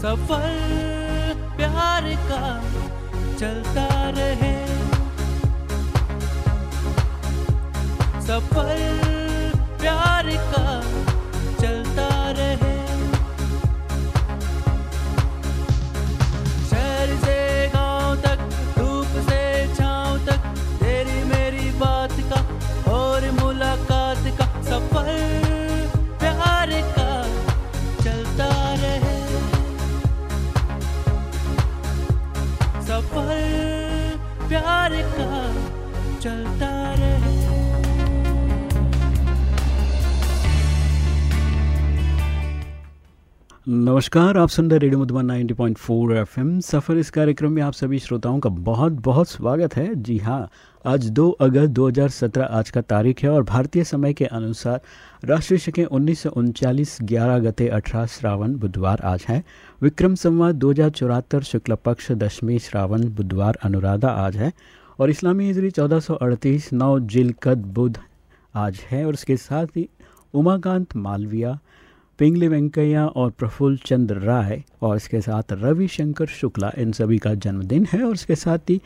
सफ़र प्यार का चलता रहे। सफल प्यार का चलता रहे। नमस्कार, आप सुन रहे रेडियो मधुबन 90.4 एफएम। सफ़र इस कार्यक्रम में आप सभी श्रोताओं का बहुत बहुत स्वागत है। जी हाँ आज 2 अगस्त 2017 आज का तारीख है और भारतीय समय के अनुसार राष्ट्रीय शकें उन्नीस सौ उनचालीस, ग्यारह गते अठारह श्रावण बुधवार आज है। विक्रम संवाद दो हज़ार चौहत्तर शुक्ल पक्ष दशमी श्रावण बुधवार अनुराधा आज है। और इस्लामी हिजरी चौदह सौ अड़तीस, नौ जिलकद आज है। और इसके साथ ही उमाकांत मालविया पिंगली वेंकैया और प्रफुल्ल चंद्र राय और इसके साथ रविशंकर शुक्ला, इन सभी का जन्मदिन है और इसके साथ ही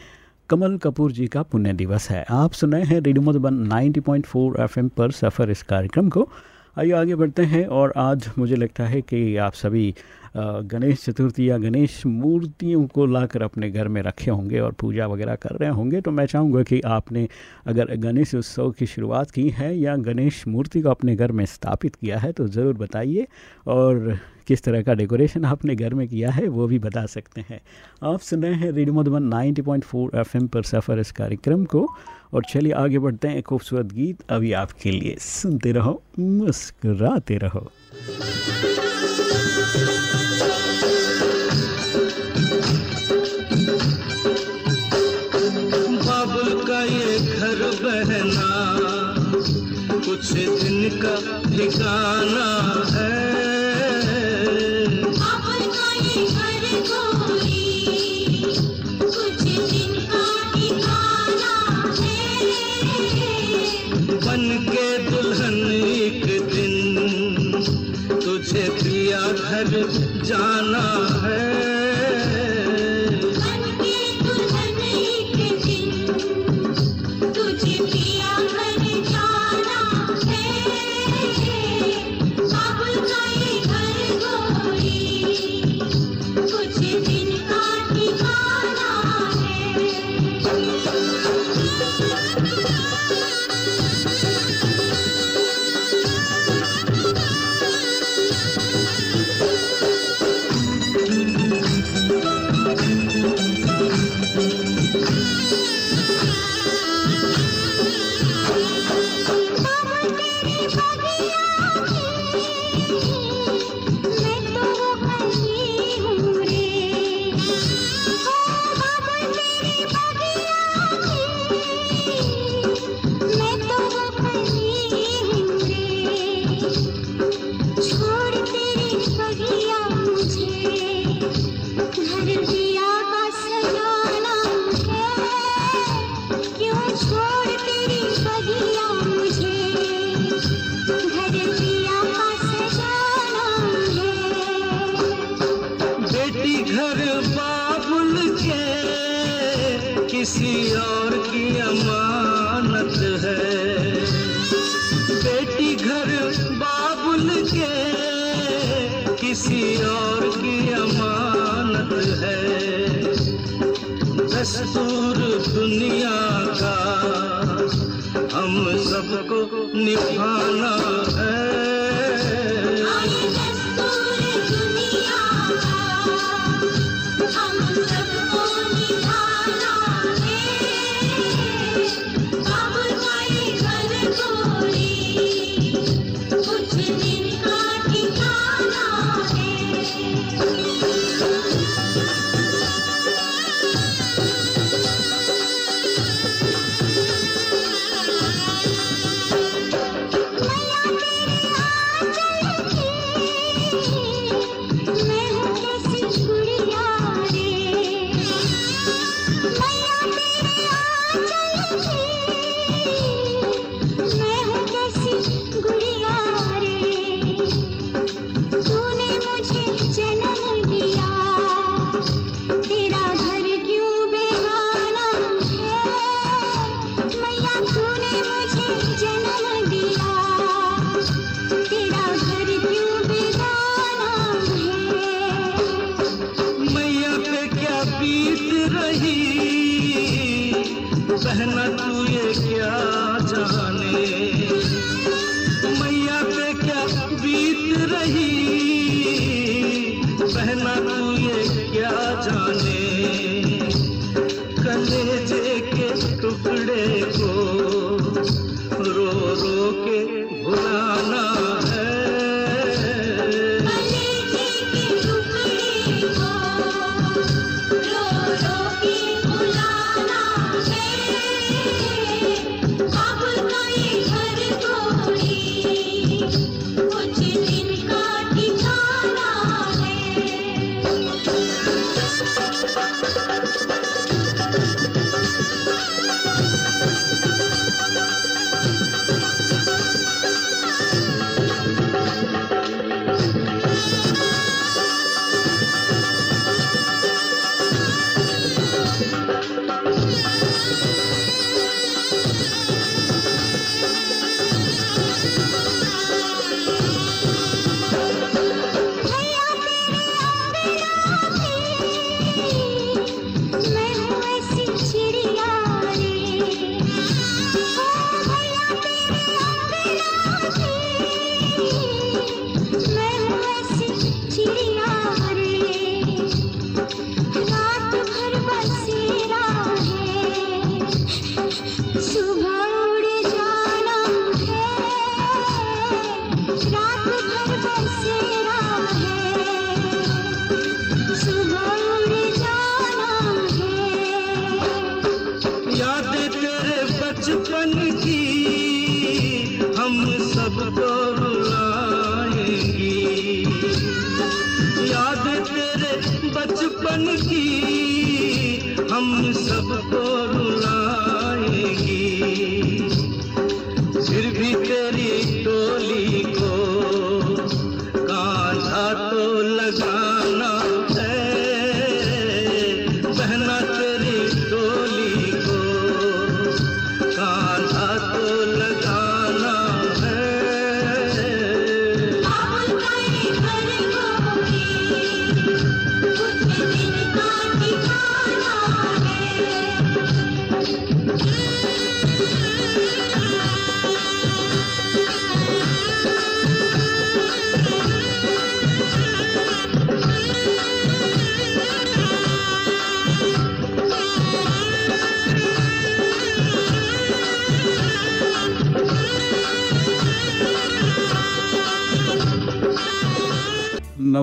कमल कपूर जी का पुण्य दिवस है। आप सुने हैं रेडियो मधुबन 90.4 एफएम पर सफ़र इस कार्यक्रम को। आइए, आगे बढ़ते हैं और आज मुझे लगता है कि आप सभी गणेश चतुर्थी या गणेश मूर्तियों को लाकर अपने घर में रखे होंगे और पूजा वगैरह कर रहे होंगे तो मैं चाहूँगा कि आपने अगर गणेश उत्सव की शुरुआत की है या गणेश मूर्ति को अपने घर में स्थापित किया है तो ज़रूर बताइए और किस तरह का डेकोरेशन आपने घर में किया है, वो भी बता सकते हैं। आप सुन रहे हैं रेडियो मधुबन 90.4 एफएम पर सफ़र इस कार्यक्रम को। और चलिए आगे बढ़ते हैं खूबसूरत गीत अभी आपके लिए। सुनते रहो, मुस्कुराते रहो। बहना, कुछ दिन का ठिकाना है। la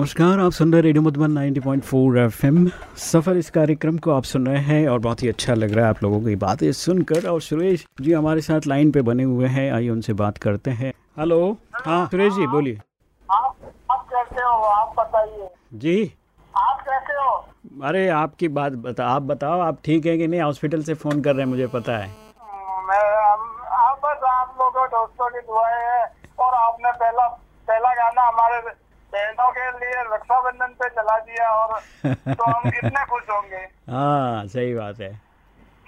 नमस्कार आप सुन रहे रेडियो मधुबन 90.4 एफएम। सफ़र इस कार्यक्रम को आप सुन रहे हैं और बहुत ही अच्छा लग रहा है आप लोगों की बातें सुनकर। और सुरेश जी हमारे साथ लाइन पे बने हुए हैं आइए उनसे बात करते हैं। हेलो हाँ सुरेश जी बोलिए। आप आप कैसे हो? आप बताइए। जी। आप कैसे हो? अरे आपकी बात बता आप बताओ आप ठीक है कि नहीं? हॉस्पिटल से फ़ोन कर रहे हैं मुझे पता है। मैं आप बस आप लोगों दोस्तों की दुआएँ हैं। और आपने पहला पहला गाना हमारे बहनों के लिए रक्षाबंधन पे चला दिया और तो हम कितने खुश होंगे। हाँ सही बात है।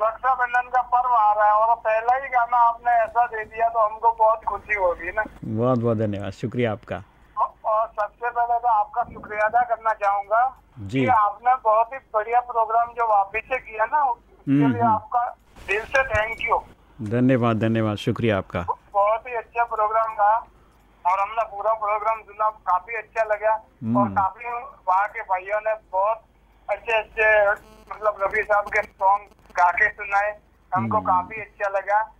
रक्षाबंधन का पर्व आ रहा है और पहला ही गाना आपने ऐसा दे दिया तो हमको बहुत खुशी होगी ना। बहुत बहुत धन्यवाद शुक्रिया आपका। और- सबसे पहले तो आपका शुक्रिया अदा करना चाहूँगा जी। कि आपने बहुत ही बढ़िया प्रोग्राम जो वापिस से किया ना उसके हम्म, लिए हम्म। आपका दिल से थैंक यू धन्यवाद धन्यवाद शुक्रिया आपका। बहुत ही अच्छा प्रोग्राम था। और हमने पूरा प्रोग्राम सुना काफ़ी अच्छा लगा। हम्म। और काफ़ी वहाँ के भाइयों ने बहुत अच्छे अच्छे मतलब रवि साहब के सॉन्ग गा के सुनाए। हमको हम्म। काफ़ी अच्छा लगा।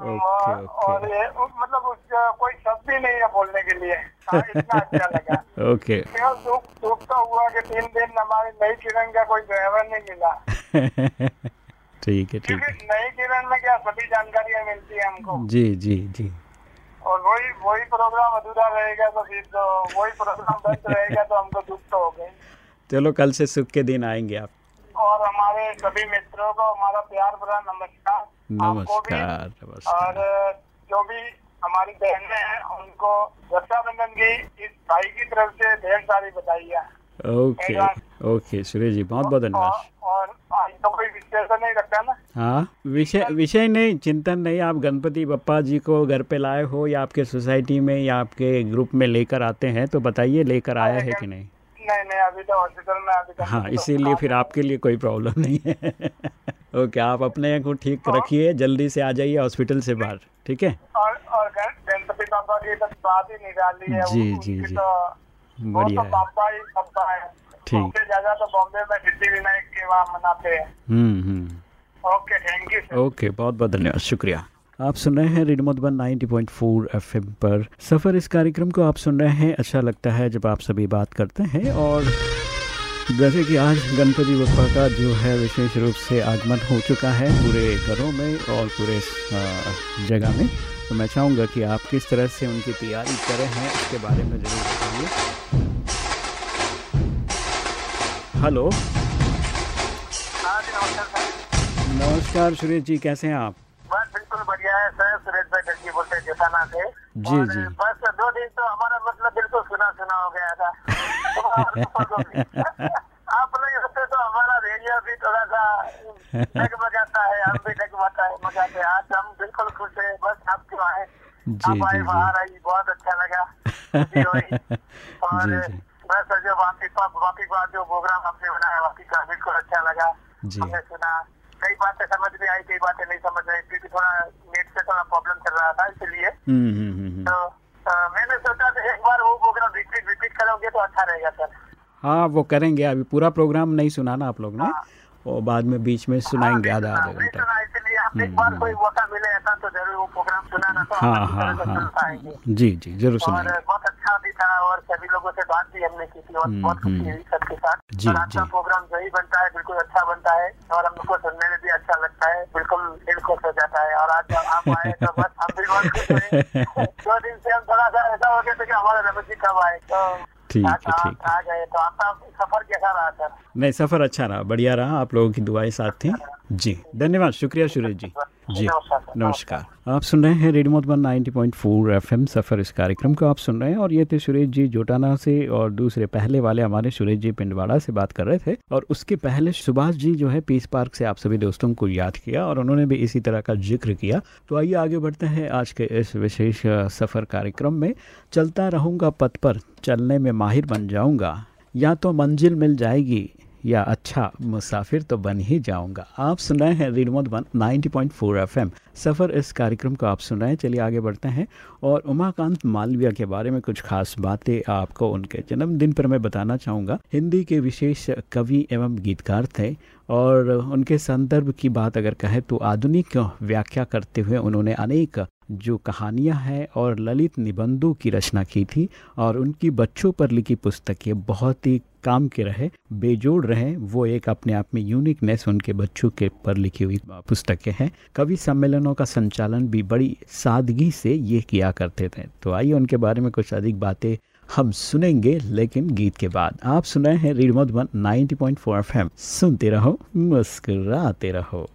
ओके, और, ओके। और ये मतलब उसका कोई शब्द ही नहीं है बोलने के लिए। हाँ, इतना अच्छा लगा। ओके। दुख दुख तो हुआ कि तीन दिन हमारी नई किरण का कोई ड्राइवर नहीं मिला। ठीक है ठीक है। नई किरण में क्या सभी जानकारियाँ मिलती है हमको। जी जी जी। और वही वही प्रोग्राम अधूरा रहेगा तो फिर तो वही प्रोग्राम बंद रहेगा तो हमको दुख तो हो गई चलो कल से सुख के दिन आएँगे आप। और हमारे सभी मित्रों को हमारा प्यार भरा नमस्कार नमस्कार। और जो भी हमारी बहनें हैं उनको रक्षाबंधन की इस भाई की तरफ़ से ढेर सारी बधाइयाँ। ओके ओके सुरेश जी बहुत बहुत धन्यवाद। तो ना? हाँ विषय विषय नहीं चिंतन नहीं आप गणपति बप्पा जी को घर पे लाए हो या आपके सोसाइटी में या आपके ग्रुप में लेकर आते हैं तो बताइए लेकर आया है कि नहीं? नहीं नहीं अभी तो हॉस्पिटल में अभी हाँ इसीलिए फिर आपके लिए कोई प्रॉब्लम नहीं है। ओके आप अपने को ठीक रखिए जल्दी से आ जाइए हॉस्पिटल से बाहर ठीक है? और और गणपति बाबा की तो बात ही निकाली है जी, जी, जी। बढ़िया तो है। है ठीक। ज़्यादा तो बॉम्बे में सिद्धि विनायक के वहाँ मनाते हैं। हम्म हम्म। ओके थैंक यू ओके बहुत बहुत धन्यवाद शुक्रिया। आप सुन रहे हैं रेडियो मधुबन 90.4 एफएम पर। सफ़र इस कार्यक्रम को आप सुन रहे हैं। अच्छा लगता है जब आप सभी बात करते हैं और जैसे कि आज गणपति बप्पा का जो है विशेष रूप से आगमन हो चुका है पूरे घरों में और पूरे जगह में। तो मैं चाहूँगा कि आप किस तरह से उनकी तैयारी कर हैं उसके बारे में ज़रूर बताइए। हेलो। नमस्कार सुरेश जी कैसे हैं आप? बस बिल्कुल बढ़िया है सर सुरेश भाई दर्जी बोलते हैं जसाना से। जी, जी। बस दो दिन तो हमारा मतलब बिल्कुल सुना सुना हो गया था। आप लोग होते तो हमारा रेडियो भी थोड़ा सा जी, आप आए जी, जी। बाहर आई बहुत अच्छा लगा। और जी, जी। बस जो वापी वापी का जो प्रोग्राम आपने बनाया वापी का बिल्कुल अच्छा लगा। जी। हमने सुना। कई बातें समझ में आई कई बातें नहीं समझ आई क्योंकि थोड़ा नेट से थोड़ा प्रॉब्लम चल रहा था इसलिए। हम्म हम्म हम्म। तो मैंने सोचा एक बार वो प्रोग्राम रिपीट रिपीट करोगे तो अच्छा रहेगा सर। हाँ वो करेंगे। अभी पूरा प्रोग्राम नहीं सुना ना आप लोग ने। और बाद में बीच में सुनाएँगे आधा आधा हाँ, घंटा। एक बार कोई मौका मिले ऐसा तो ज़रूर वो प्रोग्राम सुनाना तो हाँ हाँ हाँ। जी जी ज़रूर और बहुत अच्छा भी था और सभी लोगों से बात भी हमने की थी और हम्म, बहुत खुशी हम्म। हुई सबके साथ। जी, और जी। प्रोग्राम सही बनता है बिल्कुल अच्छा बनता है और हम लोग को सुनने में भी अच्छा लगता है बिल्कुल दिल खुश हो जाता है। और आज आप आए तो बस हम भी बहुत खुश हुए। दो दिन से हम थोड़ा सा ऐसा हो गया था कि हमारे रमेश जी कब आए तो ठीक है, ठीक है। तो आपका सफ़र कैसा रहा सर? नहीं सफ़र अच्छा रहा बढ़िया रहा। आप लोगों की दुआएँ साथ थी। जी धन्यवाद शुक्रिया सुरेश जी। जी नमस्कार आप सुन रहे हैं रेडियो मधुबन 90.4 एफएम सफ़र इस कार्यक्रम को आप सुन रहे हैं और ये थे सुरेश जी जोटाना से और दूसरे पहले वाले हमारे सुरेश जी पिंडवाड़ा से बात कर रहे थे और उसके पहले सुभाष जी जो है पीस पार्क से आप सभी दोस्तों को याद किया और उन्होंने भी इसी तरह का ज़िक्र किया। तो आइए आगे बढ़ते हैं आज के इस विशेष सफ़र कार्यक्रम में। चलता रहूँगा पथ पर चलने में माहिर बन जाऊँगा या तो मंजिल मिल जाएगी या अच्छा मुसाफिर तो बन ही जाऊँगा। आप सुन रहे हैं रेडियो मधुबन 90.4 एफएम। सफ़र इस कार्यक्रम को आप सुन रहे हैं। चलिए आगे बढ़ते हैं। और उमाकांत मालविया के बारे में कुछ खास बातें आपको उनके जन्मदिन पर मैं बताना चाहूँगा। हिंदी के विशेष कवि एवं गीतकार थे। और उनके संदर्भ की बात अगर कहें तो आधुनिक व्याख्या करते हुए उन्होंने अनेक जो कहानियाँ हैं और ललित निबंधों की रचना की थी और उनकी बच्चों पर लिखी पुस्तकें बहुत ही काम के रहे, बेजोड़ रहे, वो एक अपने आप में यूनिकनेस उनके बच्चों के पर लिखी हुई पुस्तकें हैं। कवि सम्मेलनों का संचालन भी बड़ी सादगी से ये किया करते थे। तो आइए उनके बारे में कुछ अधिक बातें हम सुनेंगे लेकिन गीत के बाद। आप सुन रहे हैं पॉइंट मधुबन 90.4 एफएम। सुनते रहो, मुस्कुराते रहो।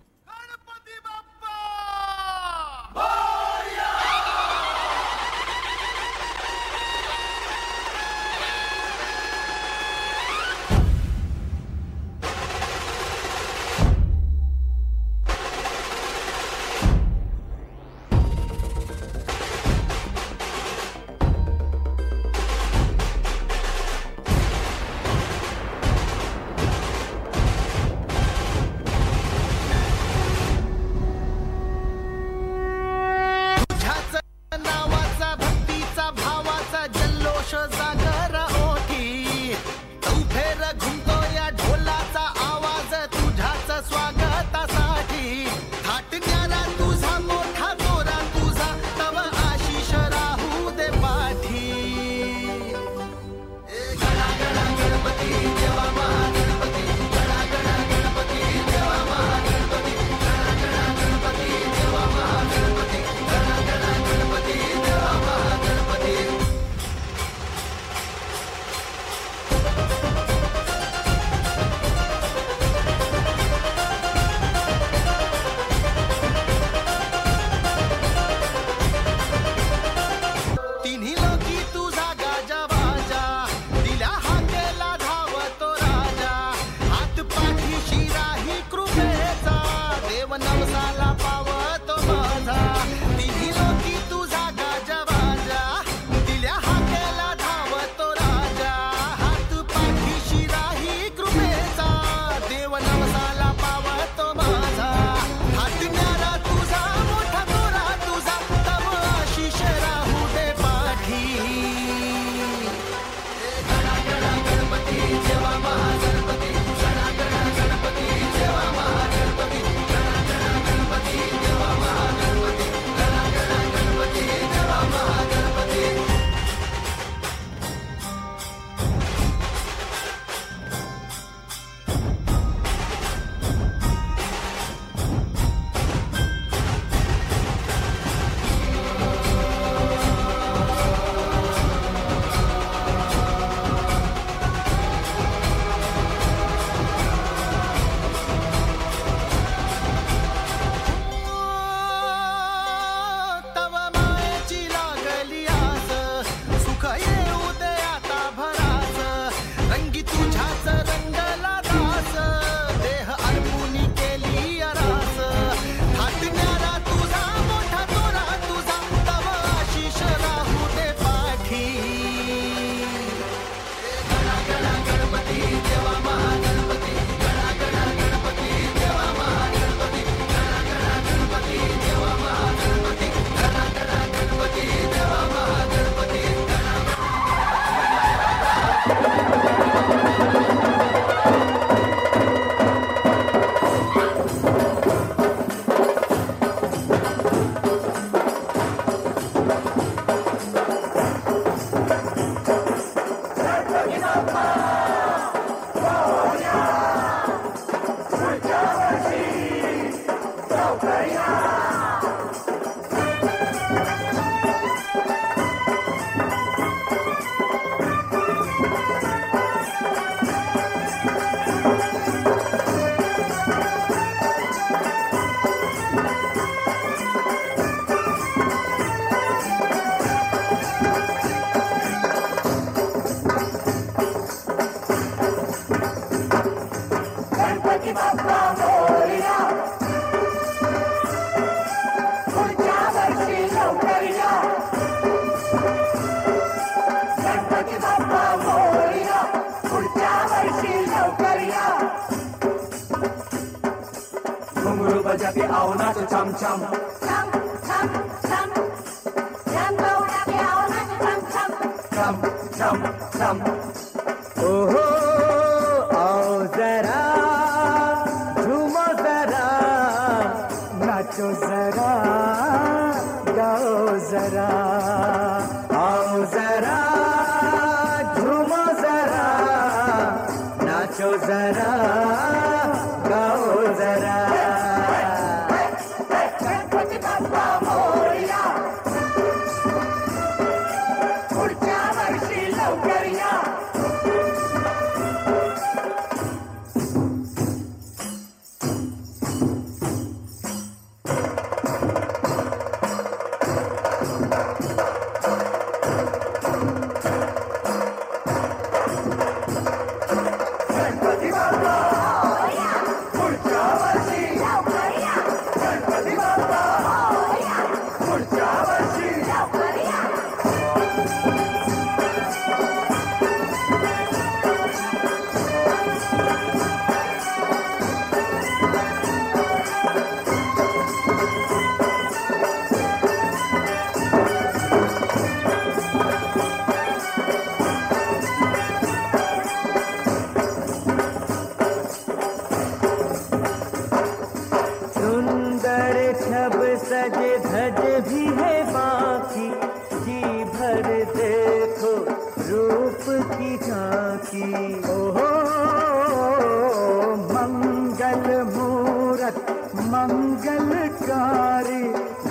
मंगलकारी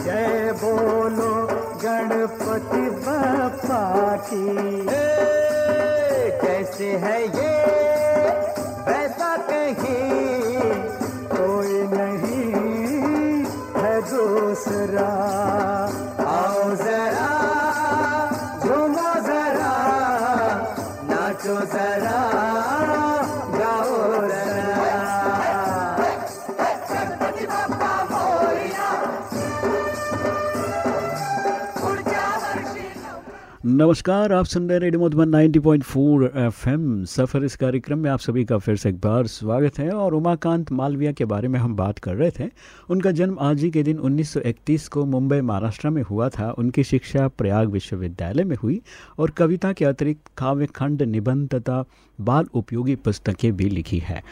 जय बोलो गणपति बप्पा की। कैसे है ये? नमस्कार, आप सुन रहे रेडियो मधुबन 90.4 एफएम। सफ़र इस कार्यक्रम में आप सभी का फिर से एक बार स्वागत है और उमाकांत मालविया के बारे में हम बात कर रहे थे। उनका जन्म आज ही के दिन 1931 को मुंबई, महाराष्ट्र में हुआ था। उनकी शिक्षा प्रयाग विश्वविद्यालय में हुई और कविता के अतिरिक्त काव्य खंड निबंध तथा बाल उपयोगी पुस्तकें भी लिखी है।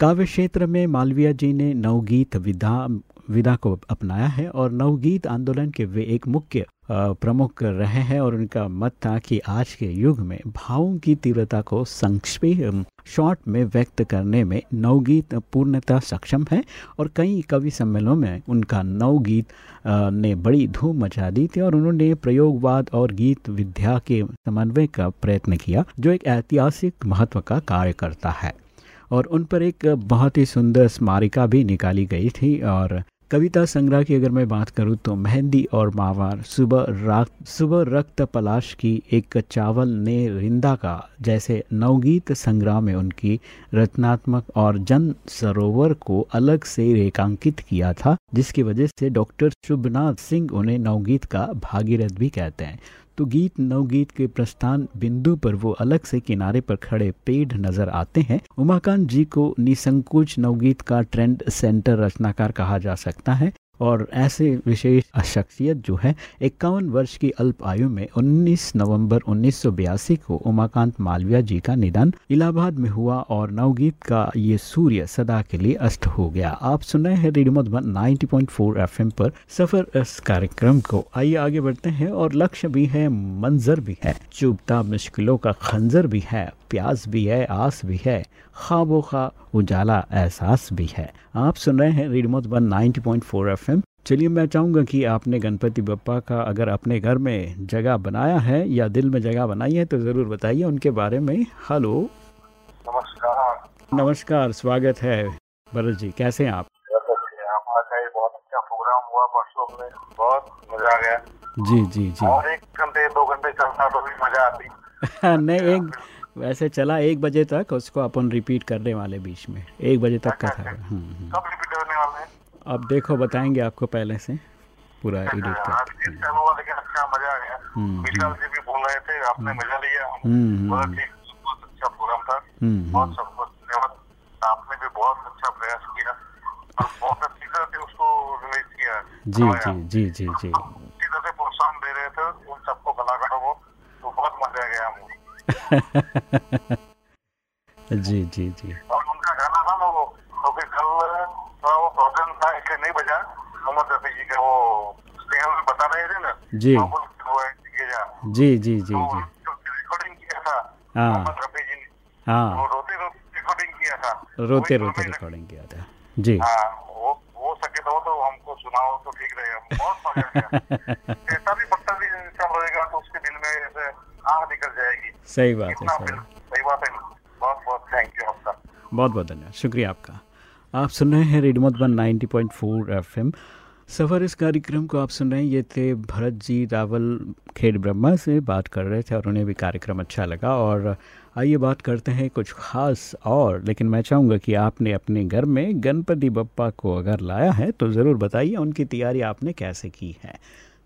काव्य क्षेत्र में मालवीय जी ने नवगीत विधा विधा को अपनाया है और नवगीत आंदोलन के वे एक मुख्य प्रमुख रहे हैं और उनका मत था कि आज के युग में भावों की तीव्रता को संक्षेप शॉर्ट में व्यक्त करने में नवगीत पूर्णतः सक्षम है और कई कवि सम्मेलनों में उनका नवगीत ने बड़ी धूम मचा दी थी और उन्होंने प्रयोगवाद और गीत विद्या के समन्वय का प्रयत्न किया, जो एक ऐतिहासिक महत्व का कार्य करता है। और उन पर एक बहुत ही सुंदर स्मारिका भी निकाली गई थी। और कविता संग्रह की अगर मैं बात करूँ तो मेहंदी और मावार सुबह रात, सुबह रक्त पलाश की एक चावल ने रिंदा का, जैसे नवगीत संग्रह में उनकी रचनात्मक और जन सरोवर को अलग से रेखांकित किया था, जिसकी वजह से डॉक्टर शुभनाथ सिंह उन्हें नवगीत का भागीरथ भी कहते हैं। तो गीत नवगीत के प्रस्थान बिंदु पर वो अलग से किनारे पर खड़े पेड़ नज़र आते हैं। उमाकांत जी को निसंकोच नवगीत का ट्रेंड सेंटर रचनाकार कहा जा सकता है। और ऐसे विशेष शख्सियत जो है, इक्यावन वर्ष की अल्प आयु में 19 नवंबर 1982 को उमाकांत मालविया जी का निधन इलाहाबाद में हुआ और नवगीत का ये सूर्य सदा के लिए अस्त हो गया। आप सुन रहे हैं रेडियो मधुबन 90.4 एफएम पर सफ़र इस कार्यक्रम को। आइए आगे बढ़ते हैं और लक्ष्य भी है, मंजर भी है चुभता मुश्किलों का खंजर भी है। प्यास भी है आस भी है ख्वाबों का उजाला एहसास भी है। आप सुन रहे हैं रेडियो मधुबन 90.4 एफएम। चलिए मैं चाहूँगा कि आपने गणपति बप्पा का अगर अपने घर में जगह बनाया है या दिल में जगह बनाई है तो ज़रूर बताइए उनके बारे में। हेलो। नमस्कार। नमस्कार स्वागत है भरत जी कैसे हैं आप? बहुत अच्छा प्रोग्राम हुआ परसों में। बहुत मज़ा आ गया। जी जी जी। और एक घंटे दो घंटे चलता तो भी मज़ा आती। नहीं एक वैसे चला एक बजे तक उसको अपन रिपीट करने वाले बीच में। एक बजे तक का था। कब रिपीट करने वाले अब देखो बताएँगे आपको पहले से। पूरा एडिट अच्छा मज़ा आ गया। विशाल जी भी बोल रहे थे आपने मज़ा लिया। हम्म, बहुत अच्छा प्रोग्राम था। बहुत सबको धन्यवाद आपने भी बहुत प्रयास किया। और बहुत अच्छी तरह से उसको जी जी जी जी जी इसी तरह से प्रोत्साहन दे रहे थे उन सबको कलाकारों को तो बहुत मज़ा गया हमको जी जी जी। और उनका गाना था ना वो तो फिर कल थोड़ा वो प्रॉब्लम था इसलिए नहीं बजा। मोहम्मद रफी जी का वो में बता रहे थे ना जी। कि जा। जी जी जी तो जी। रिकॉर्डिंग किया था हाँ। मोहम्मद रफी जी ने। हाँ। रोते रोते रिकॉर्डिंग किया था। रोते रोते रिकॉर्डिंग किया था। जी। हाँ वो हो सके तो तो हमको सुनाओ तो ठीक रहेगा बहुत भी बदतमीजी इंसान रहेगा तो उसके दिल में आग निकल जाएगी। सही बात है सही। बात है। बहुत बहुत थैंक यू आपका। बहुत बहुत धन्यवाद। शुक्रिया आपका। आप सुन रहे हैं रेडियो मधुबन 90.4 एफएम। सफ़र इस कार्यक्रम को आप सुन रहे हैं। ये थे भरत जी रावल खेड़ ब्रह्मा से बात कर रहे थे और उन्हें भी कार्यक्रम अच्छा लगा। और आइए बात करते हैं कुछ खास और। लेकिन मैं चाहूँगा कि आपने अपने घर में गणपति बप्पा को अगर लाया है तो ज़रूर बताइए उनकी तैयारी आपने कैसे की है।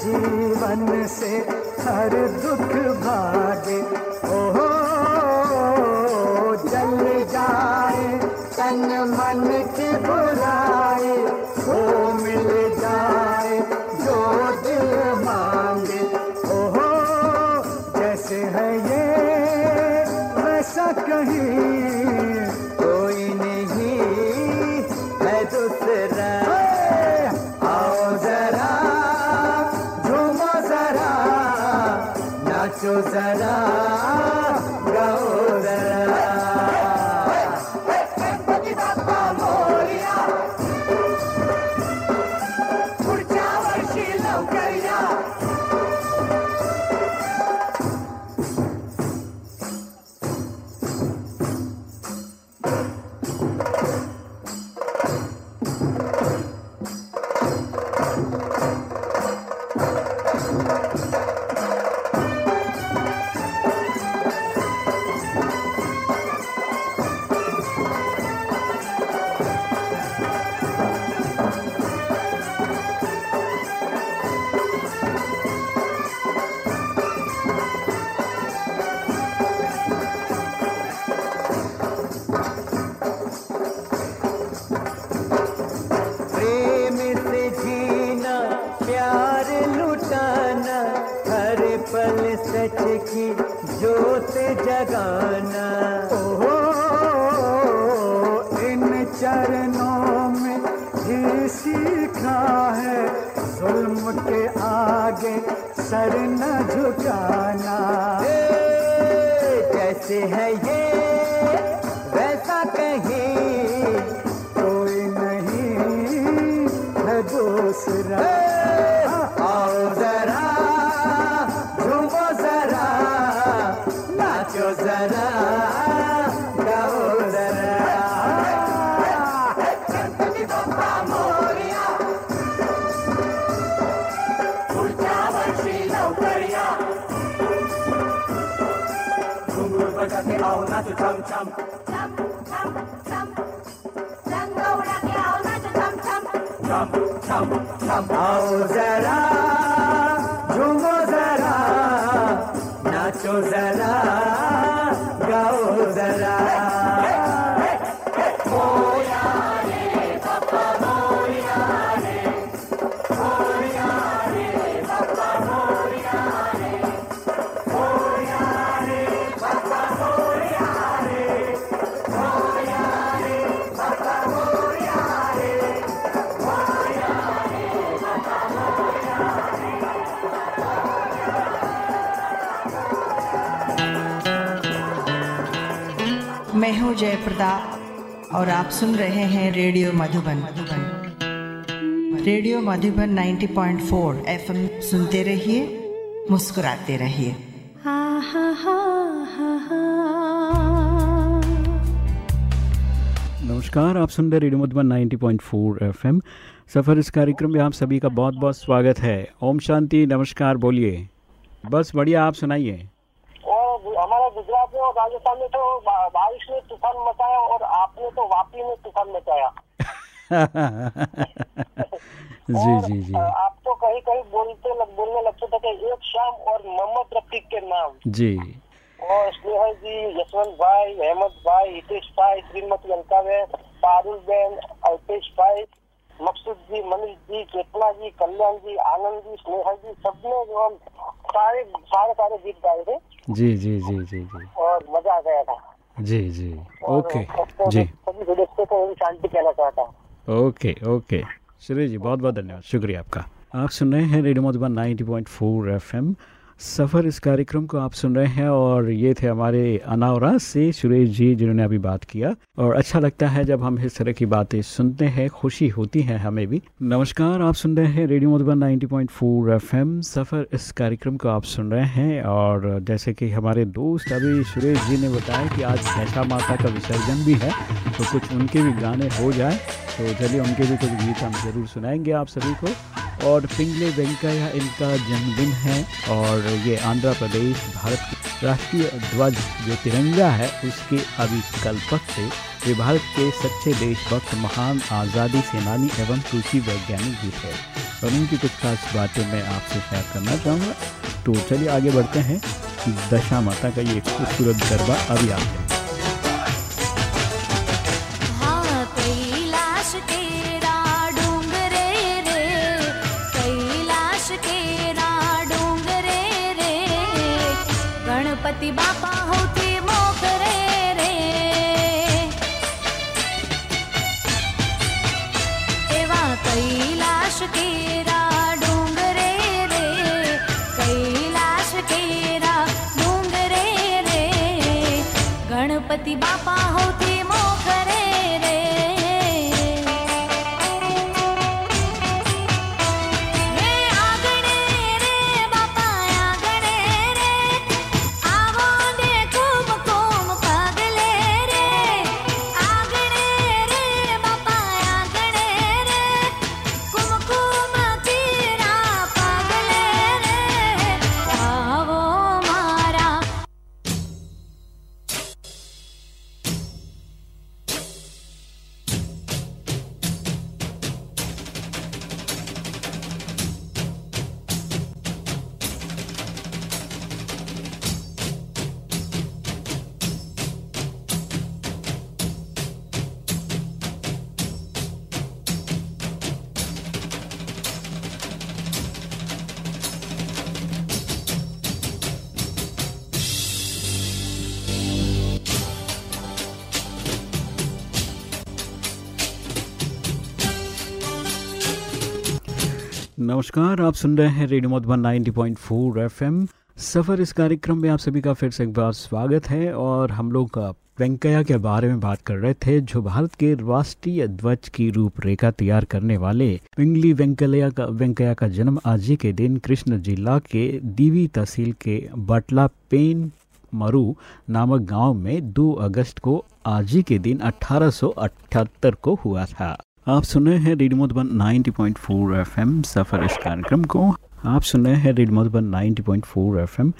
जीवन से हर दुख भागे। आओ जरा झूमो जरा नाचो जरा। और आप सुन रहे हैं radio Madhuban. Radio Madhuban 90.4 FM. सुनते रहिए मुस्कुराते रहिए। नमस्कार आप सुन रहे रेडियो मधुबन 90.4 एफएम। सफ़र इस कार्यक्रम में आप सभी का बहुत बहुत स्वागत है। ओम शांति नमस्कार बोलिए। बस बढ़िया आप सुनाइए। और हमारे गुजरात राजस्थान में तो बारिश ने तूफ़ान मचाया और आपने तो वापी में तूफ़ान मचाया। जी जी जी। आप तो कहीं कहीं बोलते लग, बोलने लगते थे कि एक शाम और मोहम्मद रफीक के नाम। जी। और स्नेहल जी यशवंत भाई अहमद भाई हितेश भाई श्रीमती अलकाबेन पारुल बेन अल्पेश भाई मकसूद जी मनीष जी चेतना जी कल्याण जी आनंद जी स्नेहल जी सबने जो हम सारे सारे सारे गीत गाए थे। जी जी जी जी जी। और मज़ा आ गया था। जी जी। ओके। जी। सभी सदस्यों को शांति कहना चाहता हूँ। Okay okay. सुरेश जी बहुत बहुत धन्यवाद। शुक्रिया आपका। आप सुन रहे हैं रेडियो मधुबन 90.4 एफएम। सफ़र इस कार्यक्रम को आप सुन रहे हैं और ये थे हमारे अनावरा से सुरेश जी जिन्होंने अभी बात किया। और अच्छा लगता है जब हम इस तरह की बातें सुनते हैं, खुशी होती है हमें भी। नमस्कार, आप सुन रहे हैं रेडियो मधुबन 90.4 एफएम। सफ़र इस कार्यक्रम को आप सुन रहे हैं और जैसे कि हमारे दोस्त अभी सुरेश जी ने बताया कि आज दशा माता का विसर्जन भी है तो कुछ उनके भी गाने हो जाए। तो चलिए उनके भी कुछ गीत हम ज़रूर सुनाएँगे आप सभी को। और पिंगले वेंकैया इनका जन्मदिन है और ये आंध्र प्रदेश, भारत के राष्ट्रीय ध्वज जो तिरंगा है, उसके अभिकल्पक से वे भारत के सच्चे देशभक्त, महान आज़ादी सेनानी एवं कृषि वैज्ञानिक भी थे। और उनकी कुछ खास बातें मैं आपसे शेयर करना चाहूँगा। तो चलिए आगे बढ़ते हैं। दशा माता का ये खूबसूरत गरबा अभी आते नमस्कार, आप सुन रहे हैं रेडियो मधुबन 90.4 एफएम। सफ़र इस कार्यक्रम में आप सभी का फिर से एक बार स्वागत है और हम लोग वेंकैया के बारे में बात कर रहे थे, जो भारत के राष्ट्रीय ध्वज की रूपरेखा तैयार करने वाले पिंगली वेंकैया का वेंकैया का जन्म आज ही के दिन कृष्ण जिला के दीवी तहसील के बटला पेन मरु नामक गाँव में 2 अगस्त को आज ही के दिन 1878 को हुआ था। आप सुन रहे हैं रेडियो मधुबन 90.4 एफएम सफ़र इस कार्यक्रम को। आप सुन रहे हैं रेडियो मधुबन 90.4 एफएम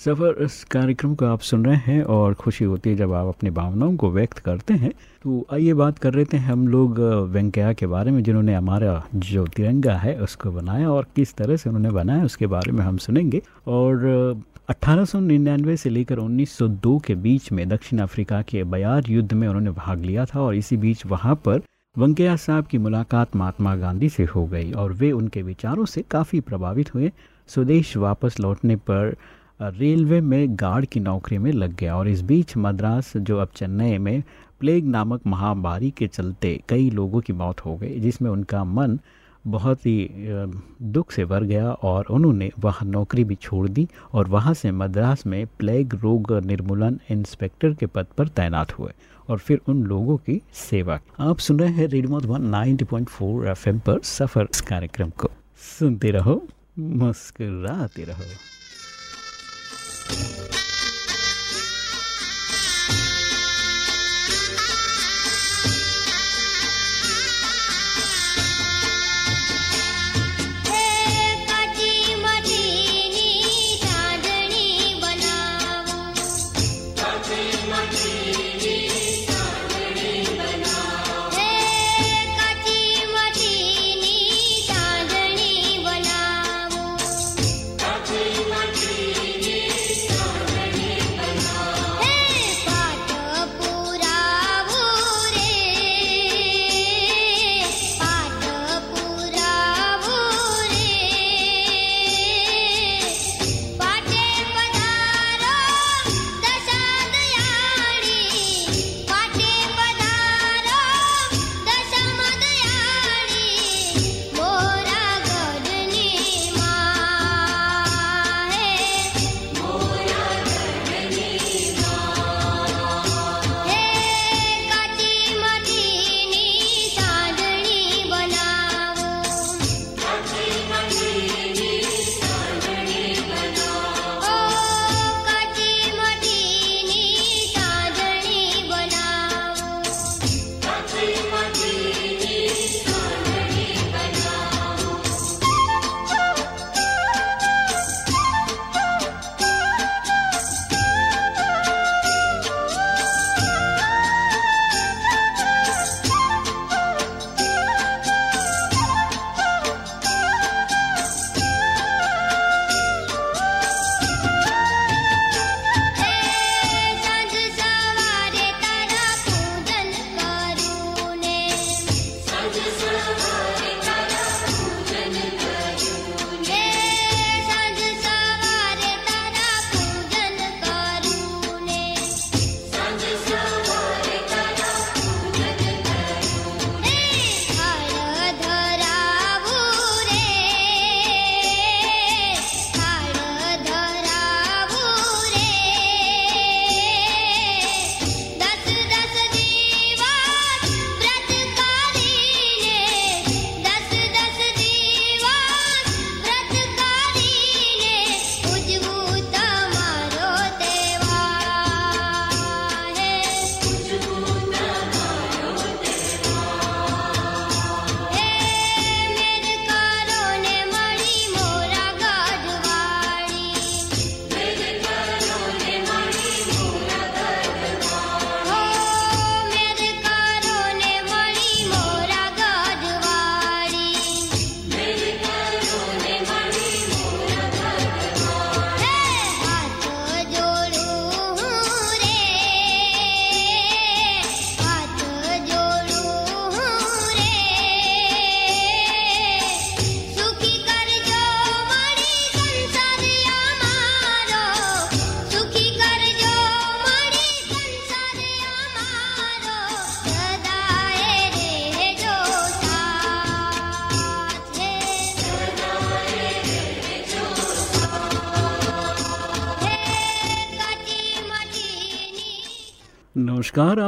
सफ़र इस कार्यक्रम को आप सुन रहे हैं और खुशी होती है जब आप अपनी भावनाओं को व्यक्त करते हैं। तो आइए बात कर रहे थे हम लोग वेंकैया के बारे में, जिन्होंने हमारा जो तिरंगा है, उसको बनाया और किस तरह से उन्होंने बनाया, उसके बारे में हम सुनेंगे। और अठारह से लेकर 1902 के बीच में दक्षिण अफ्रीका के बयार युद्ध में उन्होंने भाग लिया था और इसी बीच वहाँ पर वेंकैया साहब की मुलाकात महात्मा गांधी से हो गई और वे उनके विचारों से काफ़ी प्रभावित हुए। स्वदेश वापस लौटने पर रेलवे में गार्ड की नौकरी में लग गया और इस बीच मद्रास, जो अब चेन्नई में प्लेग नामक महामारी के चलते कई लोगों की मौत हो गई, जिसमें उनका मन बहुत ही दुख से भर गया और उन्होंने वह नौकरी भी छोड़ दी और वहाँ से मद्रास में प्लेग रोग निर्मूलन इंस्पेक्टर के पद पर तैनात हुए। और फिर उन लोगों की सेवा। आप सुन रहे हैं रेडियो मधुबन 90.4 एफएम पर सफ़र इस कार्यक्रम को सुनते रहो, मुस्कुराते रहो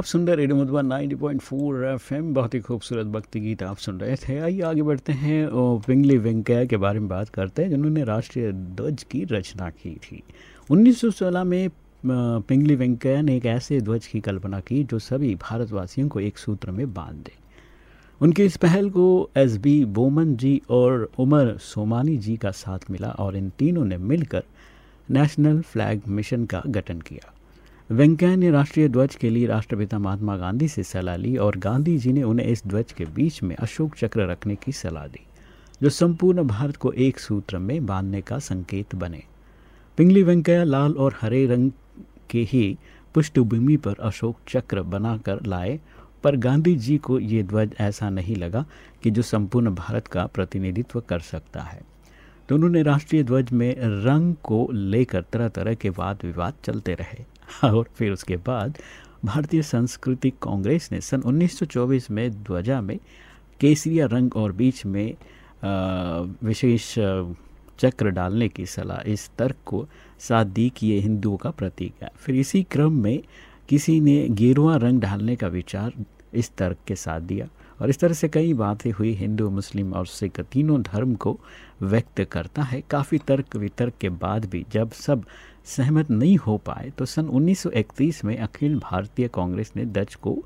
आप सुन रहे रेडियो मधुबन 90.4 एफएम, बहुत ही खूबसूरत भक्ति गीत आप सुन रहे थे। आइए आगे बढ़ते हैं पिंगली वेंकैया के बारे में बात करते हैं, जिन्होंने राष्ट्रीय ध्वज की रचना की थी। 1916 में पिंगली वेंकैया ने एक ऐसे ध्वज की कल्पना की जो सभी भारतवासियों को एक सूत्र में बाँध दे। उनकी इस पहल को एस बी बोमन जी और उमर सोमानी जी का साथ मिला और इन तीनों ने मिलकर नेशनल फ्लैग मिशन का गठन किया। वेंकैया ने राष्ट्रीय ध्वज के लिए राष्ट्रपिता महात्मा गांधी से सलाह ली और गांधी जी ने उन्हें इस ध्वज के बीच में अशोक चक्र रखने की सलाह दी, जो संपूर्ण भारत को एक सूत्र में बांधने का संकेत बने। पिंगली वेंकैया लाल और हरे रंग के ही पृष्ठभूमि पर अशोक चक्र बनाकर लाए, पर गांधी जी को ये ध्वज ऐसा नहीं लगा कि जो संपूर्ण भारत का प्रतिनिधित्व कर सकता है। तो उन्होंने राष्ट्रीय ध्वज में रंग को लेकर तरह तरह के वाद विवाद चलते रहे। और फिर उसके बाद भारतीय सांस्कृतिक कांग्रेस ने सन 1924 में ध्वजा में केसरिया रंग और बीच में विशेष चक्र डालने की सलाह, इस तर्क को साथ दी कि ये हिंदुओं का प्रतीक है। फिर इसी क्रम में किसी ने गेरुआ रंग डालने का विचार इस तर्क के साथ दिया और इस तरह से कई बातें हुई। हिंदू, मुस्लिम और सिख तीनों धर्म को व्यक्त करता है। काफ़ी तर्क वितर्क के बाद भी जब सब सहमत नहीं हो पाए तो सन 1931 में अखिल भारतीय कांग्रेस ने ध्वज को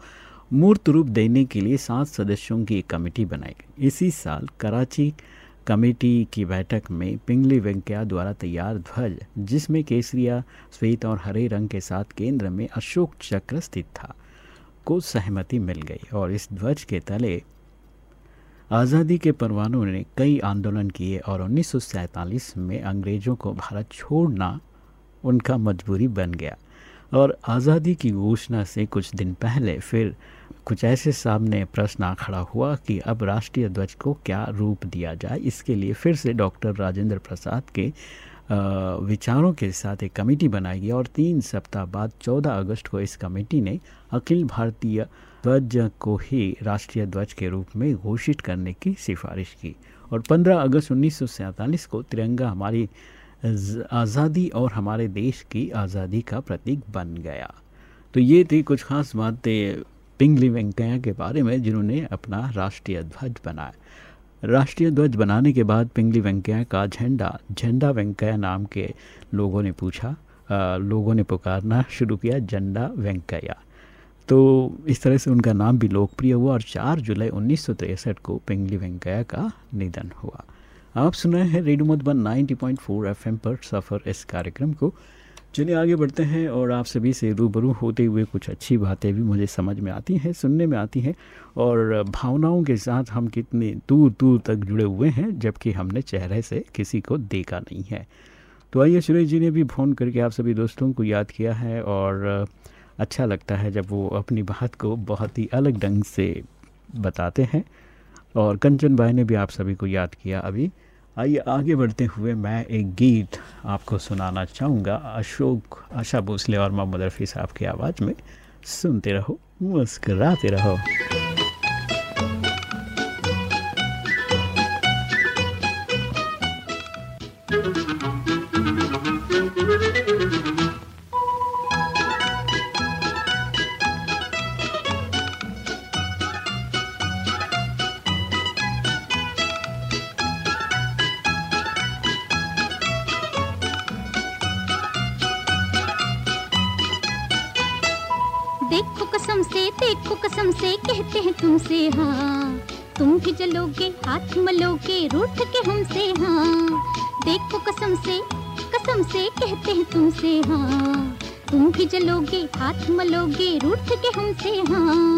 मूर्त रूप देने के लिए सात सदस्यों की एक कमेटी बनाई गई। इसी साल कराची कमेटी की बैठक में पिंगली वेंकैया द्वारा तैयार ध्वज, जिसमें केसरिया, श्वेत और हरे रंग के साथ केंद्र में अशोक चक्र स्थित था, को सहमति मिल गई और इस ध्वज के तले आज़ादी के परवानों ने कई आंदोलन किए और 1947 में अंग्रेज़ों को भारत छोड़ना उनका मजबूरी बन गया। और आज़ादी की घोषणा से कुछ दिन पहले फिर कुछ ऐसे सामने प्रश्न खड़ा हुआ कि अब राष्ट्रीय ध्वज को क्या रूप दिया जाए? इसके लिए फिर से डॉक्टर राजेंद्र प्रसाद के विचारों के साथ एक कमेटी बनाई गई और तीन सप्ताह बाद 14 अगस्त को इस कमेटी ने अखिल भारतीय ध्वज को ही राष्ट्रीय ध्वज के रूप में घोषित करने की सिफारिश की। और 15 अगस्त उन्नीस सौ सैंतालीस को तिरंगा हमारी आज़ादी और हमारे देश की आज़ादी का प्रतीक बन गया। तो ये थी कुछ खास बातें पिंगली वेंकैया के बारे में जिन्होंने अपना राष्ट्रीय ध्वज बनाया। राष्ट्रीय ध्वज बनाने के बाद पिंगली वेंकैया का झंडा झंडा वेंकैया नाम के लोगों ने पूछा अ, लोगों ने पुकारना शुरू किया झंडा वेंकैया। तो इस तरह से उनका नाम भी लोकप्रिय हुआ और 4 जुलाई उन्नीस को पिंगली वेंकैया का निधन हुआ। आप सुन रहे हैं रेडियो मधुबन 90.4 एफएम पर सफ़र इस कार्यक्रम को। चलिए आगे बढ़ते हैं और आप सभी से रूबरू होते हुए कुछ अच्छी बातें भी मुझे समझ में आती हैं, सुनने में आती हैं और भावनाओं के साथ हम कितने दूर दूर तक जुड़े हुए हैं, जबकि हमने चेहरे से किसी को देखा नहीं है। तो आइए सुरेश जी ने भी फ़ोन करके आप सभी दोस्तों को याद किया है और अच्छा लगता है जब वो अपनी बात को बहुत ही अलग ढंग से बताते हैं। और कंचन भाई ने भी आप सभी को याद किया अभी। आइए आगे बढ़ते हुए मैं एक गीत आपको सुनाना चाहूँगा। अशोक, आशा भोसले और मोहम्मद रफ़ी साहब की आवाज़ में सुनते रहो, मुस्कराते रहो। जलोगे हाथ मलोगे रूठ के हमसे हाँ।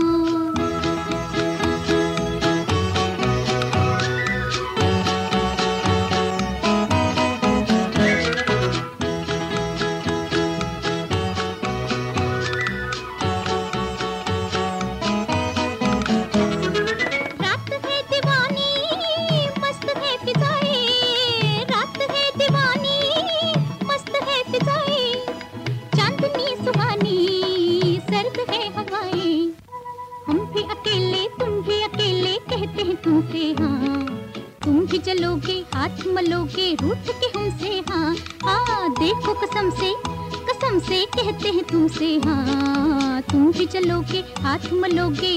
हाथ मलोगे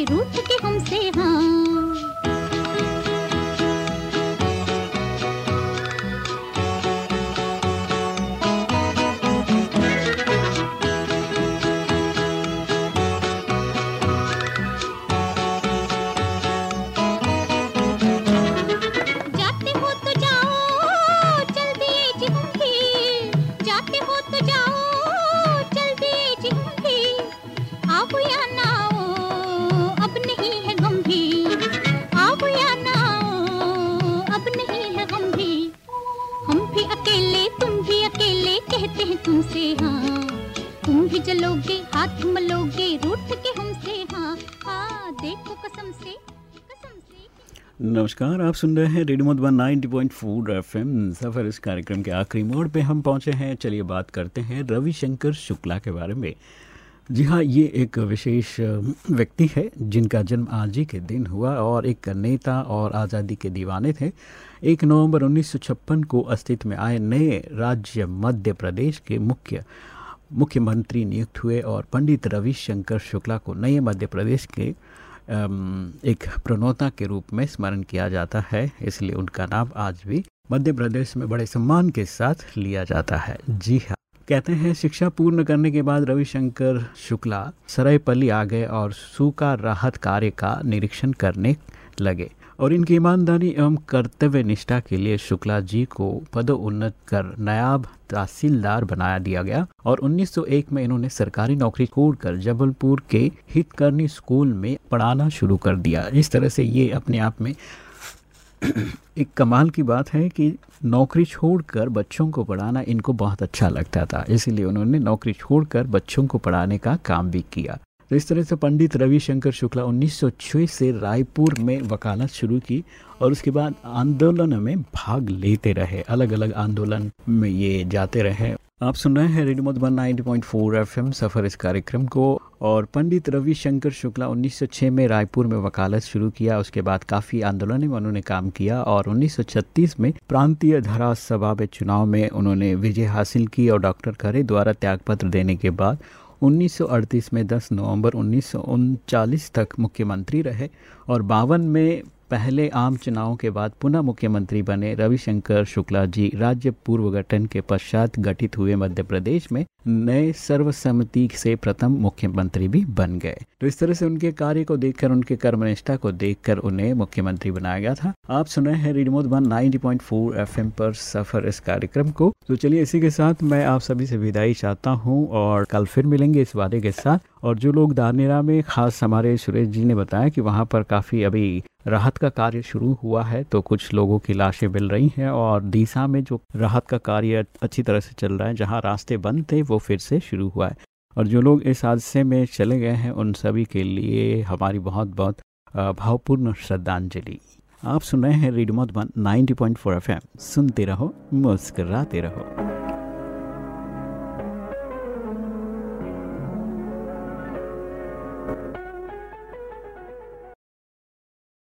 कसम से नमस्कार, आप सुन रहे हैं रेडियो मधुबन 90.4 एफएम। सफ़र इस कार्यक्रम के आखिरी मोड़ पे हम पहुँचे हैं। चलिए बात करते हैं रविशंकर शुक्ला के बारे में। जी हाँ ये एक विशेष व्यक्ति है जिनका जन्म आज ही के दिन हुआ और एक नेता और आज़ादी के दीवाने थे। एक नवंबर 1956 को अस्तित्व में आए नए राज्य मध्य प्रदेश के मुख्य, मुख्यमंत्री नियुक्त हुए और पंडित रविशंकर शुक्ला को नए मध्य प्रदेश के एक प्रणोता के रूप में स्मरण किया जाता है, इसलिए उनका नाम आज भी मध्य प्रदेश में बड़े सम्मान के साथ लिया जाता है। जी हाँ। कहते हैं, शिक्षा पूर्ण करने के बाद रविशंकर शुक्ला सरायपल्ली आ गए और सूखा राहत कार्य का निरीक्षण करने लगे। और इनकी ईमानदारी एवं कर्तव्य निष्ठा के लिए शुक्ला जी को पदोन्नत कर नायाब तहसीलदार बनाया दिया गया और 1901 में इन्होंने सरकारी नौकरी छोड़कर जबलपुर के हितकर्णी स्कूल में पढ़ाना शुरू कर दिया। इस तरह से ये अपने आप में एक कमाल की बात है कि नौकरी छोड़कर बच्चों को पढ़ाना इनको बहुत अच्छा लगता था, इसीलिए उन्होंने नौकरी छोड़कर बच्चों को पढ़ाने का काम भी किया। तो इस तरह से पंडित रविशंकर शुक्ला 1906 से रायपुर में वकालत शुरू की और उसके बाद आंदोलन में भाग लेते रहे। अलग अलग आंदोलन में ये जाते रहे। आप सुन रहे हैं रेडियो मधुबन 90.4 एफएम, सफ़र इस कार्यक्रम को। और पंडित रविशंकर शुक्ला 1906 में रायपुर में वकालत शुरू किया। उसके बाद काफ़ी आंदोलन में उन्होंने काम किया और 1936 में प्रांतीय धारा सभा में चुनाव में उन्होंने विजय हासिल की और डॉक्टर खरे द्वारा त्यागपत्र देने के बाद 1938 में 10 नवंबर उन्नीस तक मुख्यमंत्री रहे और बावन में पहले आम चुनाव के बाद पुनः मुख्यमंत्री बने रविशंकर शुक्ला जी। राज्य पूर्व गठन के पश्चात गठित हुए मध्य प्रदेश में नए सर्वसम्मति से प्रथम मुख्यमंत्री भी बन गए। तो इस तरह से उनके कार्य को देखकर, उनके कर्मनिष्ठा को देखकर उन्हें मुख्यमंत्री बनाया गया था। आप सुन हैं रेडियो मधुबन 90.4 एफएम पर सफ़र इस कार्यक्रम को। तो चलिए इसी के साथ मैं आप सभी से विदाई चाहता हूँ और कल फिर मिलेंगे इस वादे के साथ। और जो लोग दानेरा में, खास हमारे सुरेश जी ने बताया कि वहाँ पर काफ़ी अभी राहत का कार्य शुरू हुआ है तो कुछ लोगों की लाशें मिल रही हैं और दीसा में जो राहत का कार्य अच्छी तरह से चल रहा है, जहाँ रास्ते बंद थे, वो फिर से शुरू हुआ है। और जो लोग इस हादसे में चले गए हैं, उन सभी के लिए हमारी बहुत बहुत भावपूर्ण श्रद्धांजलि। आप सुन रहे हैं रेडियो मधुबन 90.4 एफएम सुनते रहो, मुस्कराते रहो।